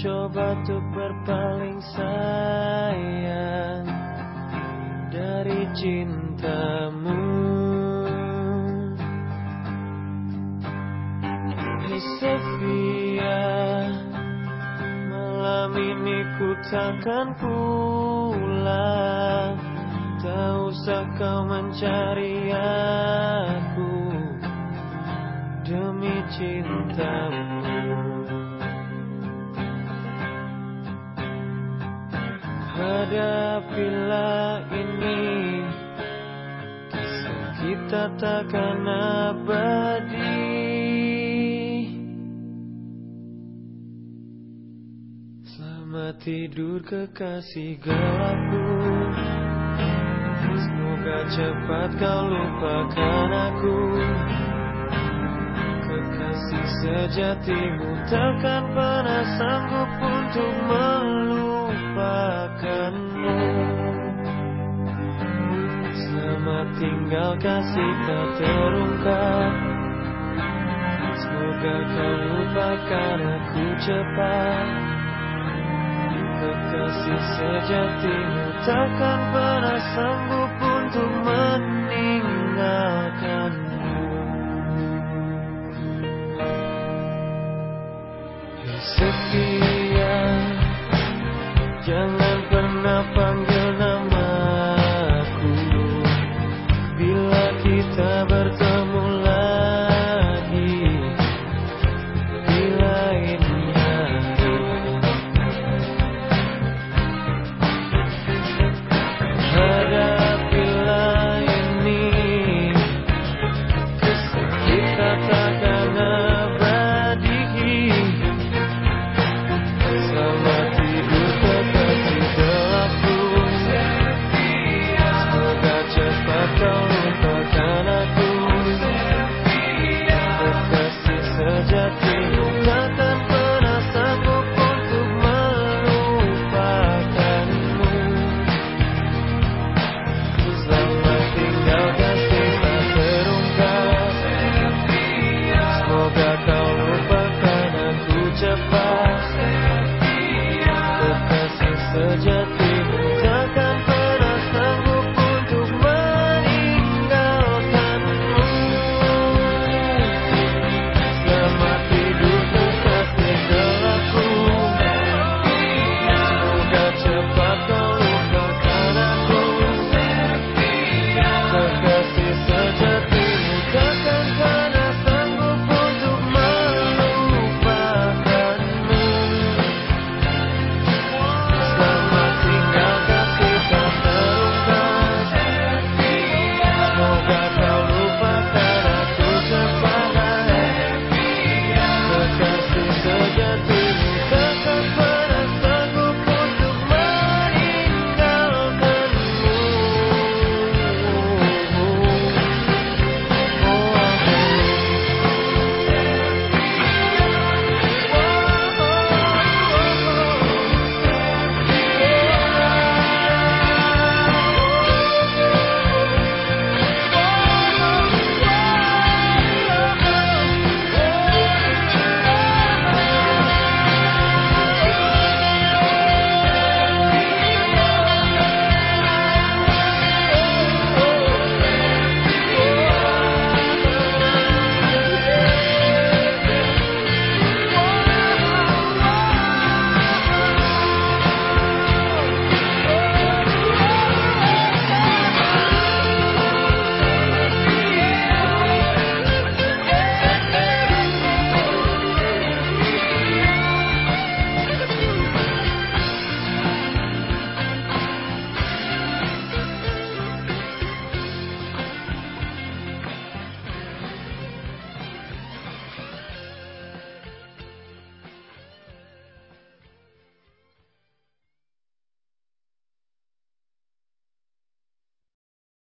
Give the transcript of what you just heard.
mencoba untuk berpaling sayang dari cintamu. Hey Sophia Malam ini ku takkan pulang. Tak usah kau mencari aku Demi cintamu Hadapilah ini. Kisah kita takkan abadi Selamat tidur kekasih gelapku. Semoga cepat kau lupakan aku sejatimu takkan pernah sanggup untuk melupakanmu. Selamat tinggal kasih tak terungkap Semoga kau lupakan aku cepat. Kekasih sejatimu takkan pernah sanggup untuk meninggalkanmu Jangan pernah panggil